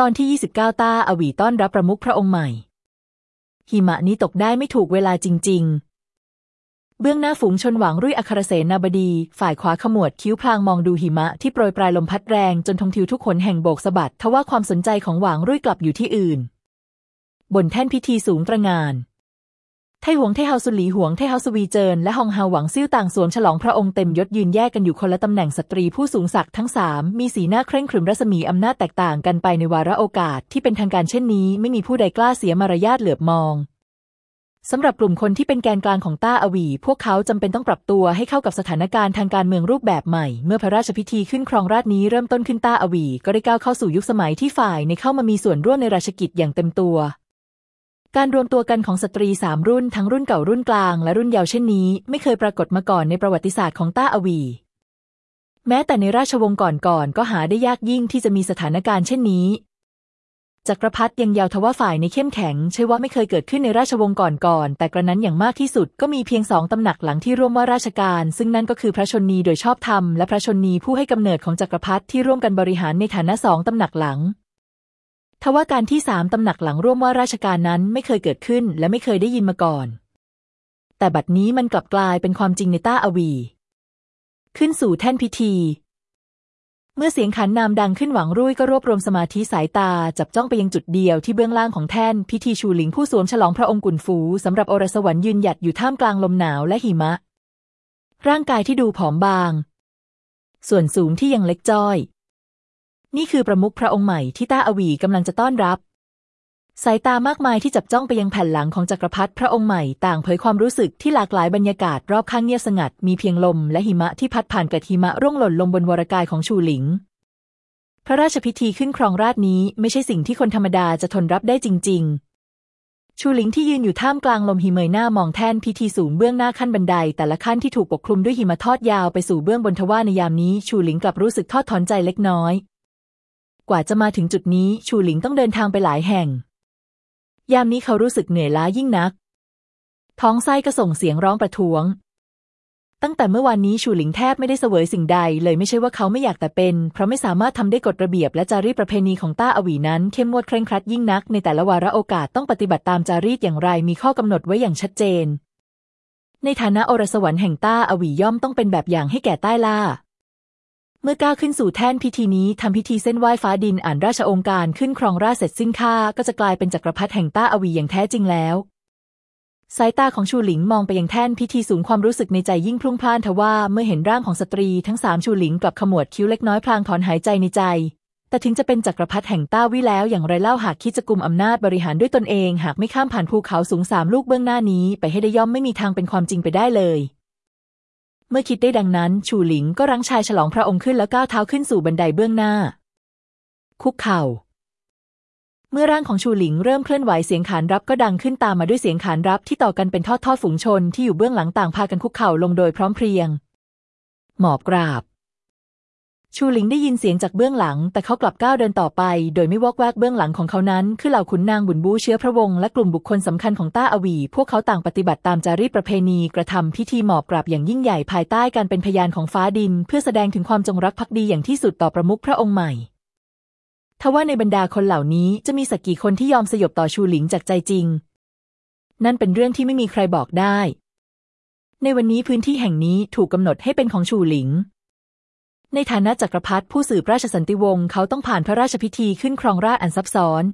ตอนที่ 29 ต้าอวีต้อนรับประมุขพระองค์ใหม่ หิมะนี้ตกได้ไม่ถูกเวลาจริง ๆ เบื้องหน้าฝูงชนหวังรุ่ยอัครเสนาบดี ฝ่ายขวาขมวดคิ้วพลางมองดูหิมะที่โปรยปรายลมพัดแรงจนธงทิวทุกหนแห่งโบกสะบัดทว่าความสนใจของหวังรุ่ยกลับอยู่ที่อื่น บนแท่นพิธีสูงตระหง่าน ไทหวงไทเฮาสุหลีหวงไทเฮาสวีเจินและฮองเฮาหวังซิ่วต่างสวมฉลองพระองค์เต็มยศยืนแยกกันอยู่คนละตำแหน่งสตรีผู้สูงศักดิ์ทั้งสามมีสีหน้าเคร่งขรึมรัศมีอำนาจแตกต่างกันไปในวาระโอกาสที่เป็นทางการเช่นนี้ ไม่มีผู้ใดกล้าเสียมารยาทเหลือบมองสำหรับกลุ่มคนที่เป็นแกนกลางของต้าอวี พวกเขาจำเป็นต้องปรับตัวให้เข้ากับสถานการณ์ทางการเมืองรูปแบบใหม่ เมื่อพระราชพิธีขึ้นครองราชนี้เริ่มต้นขึ้นต้าอวี ก็ได้ก้าวเข้าสู่ยุคสมัยที่ฝ่ายในเข้ามามีส่วนร่วมในราชกิจอย่างเต็มตัว การรวมตัวกันของสตรีสามรุ่นทั้งรุ่นเก่ารุ่นกลางและรุ่นเยาว์เช่นนี้ ไม่เคยปรากฏมาก่อนในประวัติศาสตร์ของต้าอวี แม้แต่ในราชวงศ์ก่อนๆก็หาได้ยากยิ่งที่จะมีสถานการณ์เช่นนี้จักรพรรดิยังยาวทว่าฝ่ายในเข้มแข็ง ใช่ว่าไม่เคยเกิดขึ้นในราชวงศ์ก่อนๆแต่กระนั้นอย่างมากที่สุดก็มีเพียงสองตำหนักหลังที่ร่วมว่าราชการ ซึ่งนั่นก็คือพระชนนีโดยชอบธรรมและพระชนนีผู้ให้กำเนิดของจักรพรรดิที่ร่วมกันบริหารในฐานะสองตำหนักหลัง ทว่าการที่สามตำหนักหลังร่วมว่าราชการนั้นไม่เคยเกิดขึ้นและไม่เคยได้ยินมาก่อน แต่บัดนี้มันกลับกลายเป็นความจริงในต้าอวี ขึ้นสู่แท่นพิธี เมื่อเสียงขันนามดังขึ้นหวังรุ่ยก็รวบรวมสมาธิสายตาจับจ้องไปยังจุดเดียวที่เบื้องล่างของแท่นพิธีชูหลิงผู้สวมฉลองพระองค์กุนฟูสำหรับอรสวรรค์ยืนหยัดอยู่ท่ามกลางลมหนาวและหิมะ ร่างกายที่ดูผอมบาง ส่วนสูงที่ยังเล็กจ้อย นี่คือประมุขพระองค์ใหม่ที่ต้าอวีกำลังจะต้อนรับ สายตามากมายที่จับจ้องไปยังแผ่นหลังของจักรพรรดิพระองค์ใหม่ต่างเผยความรู้สึกที่หลากหลายบรรยากาศรอบข้างเงียบสงัด มีเพียงลมและหิมะที่พัดผ่านกับหิมะร่วงหล่นลงบนวรกายของชูหลิง พระราชพิธีขึ้นครองราชนี้ไม่ใช่สิ่งที่คนธรรมดาจะทนรับได้จริง ๆชูหลิงที่ยืนอยู่ท่ามกลางลมหิเมะหน้ามองแท่นพิธีสูงเบื้องหน้าขั้นบันได แต่ละขั้นที่ถูกปกคลุมด้วยหิมะทอดยาวไปสู่เบื้องบนทว่าในยามนี้ ชูหลิงกลับรู้สึกทอดถอนใจเล็กน้อย กว่าจะมาถึงจุดนี้ชูหลิงต้องเดินทางไปหลายแห่ง ยามนี้เขารู้สึกเหนื่อยล้ายิ่งนัก ท้องไส้ก็ส่งเสียงร้องประท้วง ตั้งแต่เมื่อวานนี้ชูหลิงแทบไม่ได้เสวยสิ่งใด เลยไม่ใช่ว่าเขาไม่อยากแต่เป็น เพราะไม่สามารถทำได้กฎระเบียบและจารีตประเพณีของต้าอวีนั้นเข้มงวดเคร่งครัดยิ่งนัก ในแต่ละวาระโอกาสต้องปฏิบัติตามจารีตอย่างไรมีข้อกำหนดไว้อย่างชัดเจน ในฐานะอรสวรรค์แห่งต้าอวีย่อมต้องเป็นแบบอย่างให้แก่ใต้ล่า เมื่อก้าวขึ้นสู่แท่นพิธีนี้ทำพิธีเส้นไหว้ฟ้าดินอ่านราชองค์การขึ้นครองราชเสร็จสิ้นค่าก็จะกลายเป็นจักรพรรดิแห่งต้าอวีอย่างแท้จริงแล้ว สายตาของชูหลิงมองไปยังแท่นพิธีสูงความรู้สึกในใจยิ่งพลุ่งพล่านทว่าเมื่อเห็นร่างของสตรีทั้งสามชูหลิงกลับขมวดคิ้วเล็กน้อยพลางถอนหายใจในใจ แต่ถึงจะเป็นจักรพรรดิแห่งต้าวิแล้วอย่างไรเล่าหากคิดจะกุมอำนาจบริหารด้วยตนเอง หากไม่ข้ามผ่านภูเขาสูงสามลูกเบื้องหน้านี้ ไปให้ได้ย่อมไม่มีทางเป็นความจริงไปได้เลย เมื่อคิดได้ดังนั้น ชูหลิงก็รั้งชายฉลองพระองค์ขึ้นแล้วก้าวเท้าขึ้นสู่บันไดเบื้องหน้า คุกเข่า เมื่อร่างของชูหลิงเริ่มเคลื่อนไหวเสียงขานรับก็ดังขึ้นตามมาด้วยเสียงขานรับที่ต่อกันเป็นทอดทอดฝูงชนที่อยู่เบื้องหลังต่างพากันคุกเข่าลงโดยพร้อมเพรียง หมอบกราบ ชูหลิงได้ยินเสียงจากเบื้องหลัง แต่เขากลับก้าวเดินต่อไป โดยไม่วอกแวกเบื้องหลังของเขานั้น คือเหล่าขุนนางบุญบูเชื้อพระวงศ์และกลุ่มบุคคลสำคัญของต้าอวี พวกเขาต่างปฏิบัติตามจารีตประเพณีกระทำพิธีหมอบกราบอย่างยิ่งใหญ่ภายใต้การเป็นพยานของฟ้าดิน เพื่อแสดงถึงความจงรักภักดีอย่างที่สุดต่อประมุขพระองค์ใหม่ทว่าในบรรดาคนเหล่านี้จะมีสักกี่คนที่ยอมสยบต่อชูหลิงจากใจจริง นั่นเป็นเรื่องที่ไม่มีใครบอกได้ ในวันนี้พื้นที่แห่งนี้ถูกกำหนดให้เป็นของชูหลิง ในฐานะจักรพรรดิผู้สืบราชสันติวงศ์เขาต้องผ่านพระราชพิธีขึ้นครองราชอันซับซ้อน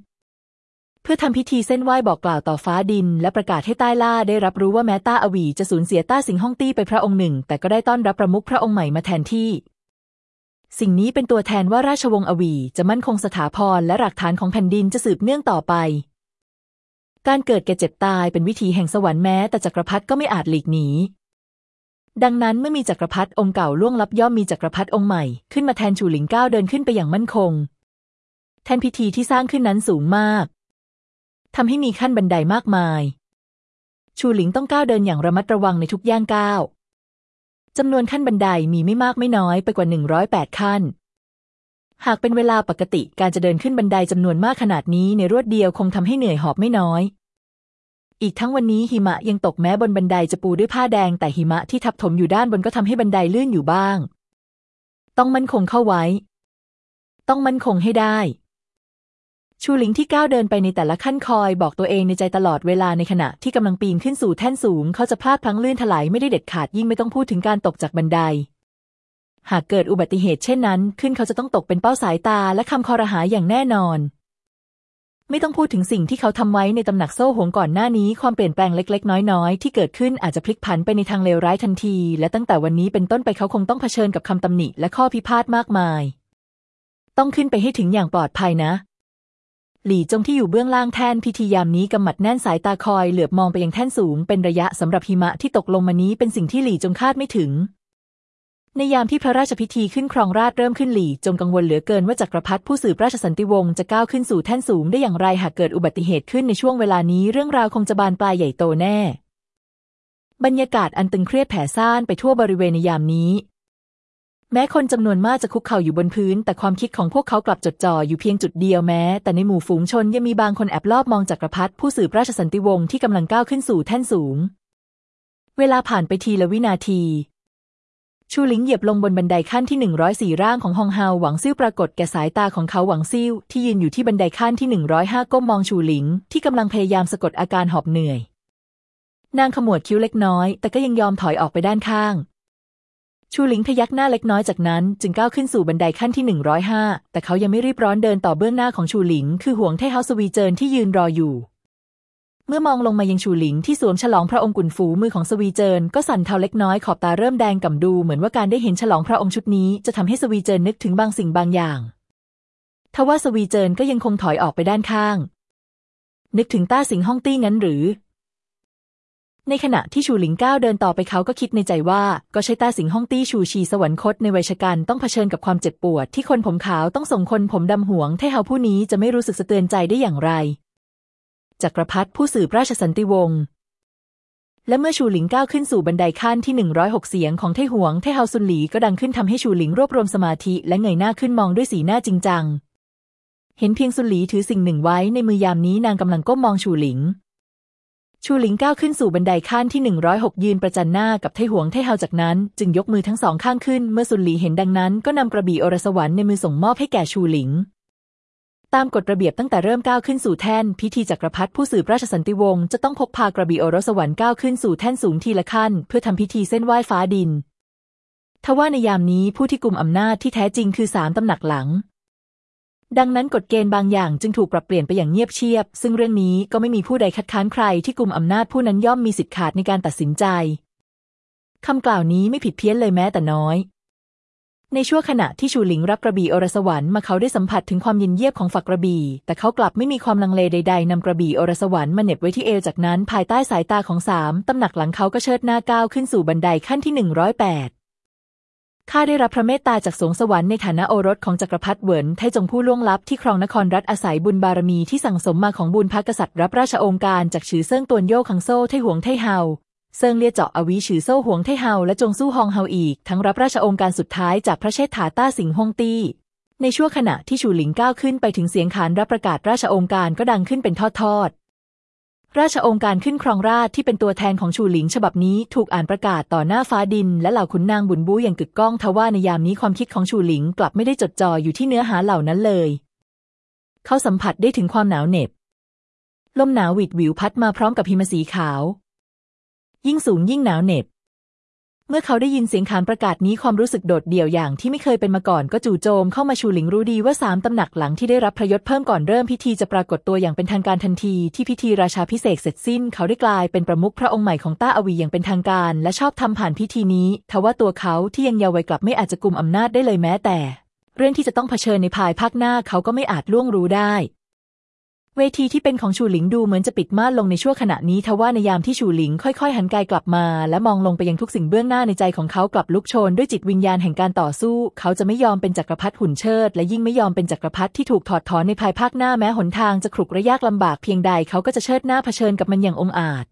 เพื่อทำพิธีเส้นไหว้บอกกล่าวต่อฟ้าดิน และประกาศให้ใต้ล่าได้รับรู้ว่าแม้ต้าอวีจะสูญเสียต้าสิงห้องตี้ไปพระองค์หนึ่ง แต่ก็ได้ต้อนรับประมุขพระองค์ใหม่มาแทนที่ สิ่งนี้เป็นตัวแทนว่าราชวงศ์อวีจะมั่นคงสถาพรและหลักฐานของแผ่นดินจะสืบเนื่องต่อไป การเกิดแก่เจ็บตายเป็นวิถีแห่งสวรรค์แม้แต่จักรพรรดิก็ไม่อาจหลีกหนี ดังนั้นเมื่อมีจักรพรรดิองค์เก่าล่วงลับย่อมมีจักรพรรดิองค์ใหม่ขึ้นมาแทนชูหลิงก้าวเดินขึ้นไปอย่างมั่นคง แทนพิธีที่สร้างขึ้นนั้นสูงมากทำให้มีขั้นบันไดมากมาย ชูหลิงต้องก้าวเดินอย่างระมัดระวังในทุกย่างก้าวจำนวนขั้นบันไดมีไม่มากไม่น้อยไปกว่าหนึ่งร้อยแปดขั้น หากเป็นเวลาปกติการจะเดินขึ้นบันไดจำนวนมากขนาดนี้ในรวดเดียวคงทำให้เหนื่อยหอบไม่น้อย อีกทั้งวันนี้หิมะยังตกแม้บนบันไดจะปูด้วยผ้าแดง แต่หิมะที่ทับถมอยู่ด้านบนก็ทำให้บันไดลื่นอยู่บ้าง ต้องมั่นคงเข้าไว้ ต้องมั่นคงให้ได้ ชูหลิงที่ก้าวเดินไปในแต่ละขั้นคอยบอกตัวเองในใจตลอดเวลาในขณะที่กำลังปีนขึ้นสู่แท่นสูง เขาจะพลาดพลั้งลื่นถลายไม่ได้เด็ดขาดยิ่งไม่ต้องพูดถึงการตกจากบันได หากเกิดอุบัติเหตุเช่นนั้น ขึ้นเขาจะต้องตกเป็นเป้าสายตาและคำคอรหาอย่างแน่นอน ไม่ต้องพูดถึงสิ่งที่เขาทำไว้ในตำหนักโซ่หวงก่อนหน้านี้ ความเปลี่ยนแปลงเล็ก ๆ น้อย ๆ ที่เกิดขึ้นอาจจะพลิกผันไปในทางเลวร้ายทันที และตั้งแต่วันนี้เป็นต้นไปเขาคงต้องเผชิญกับคำตำหนิและข้อพิพาทมากมาย ต้องขึ้นไปให้ถึงอย่างปลอดภัยนะหลี่จงที่อยู่เบื้องล่างแท่นพิธียามนี้กำหมัดแน่นสายตาคอยเหลือบมองไปยังแท่นสูงเป็นระยะสำหรับหิมะที่ตกลงมานี้เป็นสิ่งที่หลี่จงคาดไม่ถึง ในยามที่พระราชพิธีขึ้นครองราชเริ่มขึ้นหลี่จงกังวลเหลือเกินว่าจักรพรรดิผู้สืบราชสันติวงศ์จะก้าวขึ้นสู่แท่นสูงได้อย่างไรหากเกิดอุบัติเหตุขึ้นในช่วงเวลานี้เรื่องราวคงจะบานปลายใหญ่โตแน่ บรรยากาศอันตึงเครียดแผ่ซ่านไปทั่วบริเวณในยามนี้ แม้คนจำนวนมากจะคุกเข่าอยู่บนพื้น แต่ความคิดของพวกเขากลับจดจ่ออยู่เพียงจุดเดียวแม้ แต่ในหมู่ฝูงชนยังมีบางคนแอบลอบมองจักรพรรดิผู้สืบราชสันติวงศ์ที่กำลังก้าวขึ้นสู่แท่นสูง เวลาผ่านไปทีละวินาที ชูหลิงเหยียบลงบนบันไดขั้นที่หนึ่งร้อยสี่ร่างของฮองเฮาหวังซิ่วปรากฏแก่สายตาของเขาหวังซิ่วที่ยืนอยู่ที่บันไดขั้นที่หนึ่งร้อยห้าก้มมองชูหลิง ที่กำลังพยายามสะกดอาการหอบเหนื่อย นางขมวดคิ้วเล็กน้อย แต่ก็ยังยอมถอยออกไปด้านข้าง ชูหลิงพยักหน้าเล็กน้อยจากนั้น จึงก้าวขึ้นสู่บันไดขั้นที่หนึ่งร้อยห้าแต่เขายังไม่รีบร้อนเดินต่อเบื้องหน้าของชูหลิง คือห่วงเทเฮาสวีเจินที่ยืนรออยู่ เมื่อมองลงมายังชูหลิงที่สวมฉลองพระองค์กุนฟูมือของสวีเจินก็สั่นเทาเล็กน้อยขอบตาเริ่มแดงก่ำดูเหมือนว่าการได้เห็นฉลองพระองค์ชุดนี้จะทำให้สวีเจินนึกถึงบางสิ่งบางอย่างทว่าสวีเจินก็ยังคงถอยออกไปด้านข้าง นึกถึงต้าสิงห้องตี้งั้นหรือ ในขณะที่ชูหลิงก้าวเดินต่อไปเขาก็คิดในใจว่า ก็ใช่ต้าสิงห้องตี้ชูชีสวรรคตในวัยชกันต้องเผชิญกับความเจ็บปวด ที่คนผมขาวต้องส่งคนผมดำหวงให้เฮาผู้นี้จะไม่รู้สึกสะเตือนใจได้อย่างไร จักรพรรดิผู้สืบราชสันติวงศ์และเมื่อชูหลิงก้าวขึ้นสู่บันไดขั้นที่หนึ่งร้อยหกเสียงของไทหวงไทเฮาซุนหลีก็ดังขึ้นทำให้ชูหลิงรวบรวมสมาธิและเงยหน้าขึ้นมองด้วยสีหน้าจริงจัง เห็นเพียงซุนหลีถือสิ่งหนึ่งไว้ในมือยามนี้นางกำลังก้มมองชูหลิง ชูหลิงก้าวขึ้นสู่บันไดขั้นที่ 106 ยืนประจันหน้ากับไทหวงไทเฮาจากนั้น จึงยกมือทั้งสองข้างขึ้น เมื่อซุนหลีเห็นดังนั้นก็นำกระบี่อรสวรรค์ในมือส่งมอบให้แก่ชูหลิง ตามกฎระเบียบตั้งแต่เริ่มก้าวขึ้นสู่แท่น พิธีจักรพรรดิผู้สืบราชสันติวงศ์จะต้องพกพากระบี่อรสวรรค์ก้าวขึ้นสู่แท่นสูงทีละขั้น เพื่อทำพิธีเส้นไหว้ฟ้าดิน ทว่าในยามนี้ผู้ที่กลุ่มอำนาจที่แท้จริงคือสามตำหนักหลัง ดังนั้นกฎเกณฑ์บางอย่างจึงถูกปรับเปลี่ยนไปอย่างเงียบเชียบ ซึ่งเรื่องนี้ก็ไม่มีผู้ใดคัดค้านใครที่กลุ่มอำนาจผู้นั้นย่อมมีสิทธิขาดในการตัดสินใจคำกล่าวนี้ไม่ผิดเพี้ยนเลยแม้แต่น้อย ในช่วงขณะที่ชูหลิงรับกระบี่อรสวรรค์มาเขาได้สัมผัสถึงความเย็นเยียบของฝักกระบี่แต่เขากลับไม่มีความลังเลใด ๆนำกระบี่อรสวรรค์มาเน็บไว้ที่เอวจากนั้น ภายใต้สายตาของสามตำหนักหลังเขาก็เชิดหน้าก้าวขึ้นสู่บันไดขั้นที่หนึ่งร้อยแปดข้าได้รับพระเมตตาจากสงสวรรค์ในฐานะโอรสของจักรพรรดิเหวินไทจงผู้ล่วงลับที่ครองนครรัฐอาศัยบุญบารมีที่สั่งสมมาของบุญพระกษัตริย์รับราชองค์การจากฉือเซิงตวนโยคังโซ่ไทหวงไทเฮา เซิงเลียเจาะอวีฉือโซ่หวงไทเฮาและจงสู้ฮองเฮาอีก ทั้งรับราชองค์การสุดท้ายจากพระเชษฐาต้าสิงห์ฮงตี้ ในช่วงขณะที่ชูหลิงก้าวขึ้นไปถึงเสียงขานรับประกาศราชองค์การก็ดังขึ้นเป็นทอดราชองค์การขึ้นครองราชที่เป็นตัวแทนของชูหลิงฉบับนี้ถูกอ่านประกาศต่อหน้าฟ้าดิน และเหล่าขุนนางบุญบูอย่างกึกก้องทว่าในยามนี้ความคิดของชูหลิงกลับไม่ได้จดจ่ออยู่ที่เนื้อหาเหล่านั้นเลย เขาสัมผัสได้ถึงความหนาวเหน็บลมหนาวหวิดวิวพัดมาพร้อมกับหิมะสีขาว ยิ่งสูงยิ่งหนาวเหน็บ เมื่อเขาได้ยินเสียงขานประกาศนี้ความรู้สึกโดดเดี่ยวอย่างที่ไม่เคยเป็นมาก่อนก็จู่โจมเข้ามาชูหลิงรู้ดีว่าสามตำหนักหลังที่ได้รับพระยศเพิ่มก่อนเริ่มพิธีจะปรากฏตัวอย่างเป็นทางการทันทีที่พิธีราชาพิเศษเสร็จสิ้น เขาได้กลายเป็นประมุขพระองค์ใหม่ของต้าอวีอย่างเป็นทางการ และชอบทำผ่านพิธีนี้ ทว่าตัวเขาที่ยังเยาว์วัยกลับไม่อาจจะกุมอำนาจได้เลยแม้แต่ เรื่องที่จะต้องเผชิญในภายภาคหน้าเขาก็ไม่อาจล่วงรู้ได้ เวทีที่เป็นของชูหลิงดูเหมือนจะปิดม่านลงในช่วงขณะนี้ทว่าในยามที่ชูหลิงค่อยๆ หันกายกลับมา และมองลงไปยังทุกสิ่งเบื้องหน้าในใจของเขากลับลุกโชนด้วยจิตวิญญาณแห่งการต่อสู้ เขาจะไม่ยอมเป็นจักรพรรดิหุ่นเชิด และยิ่งไม่ยอมเป็นจักรพรรดิที่ถูกถอดถอนในภายภาคหน้าแม้หนทางจะขรุกระยากลำบากเพียงใดเขาก็จะเชิดหน้าเผชิญกับมันอย่างองอาจ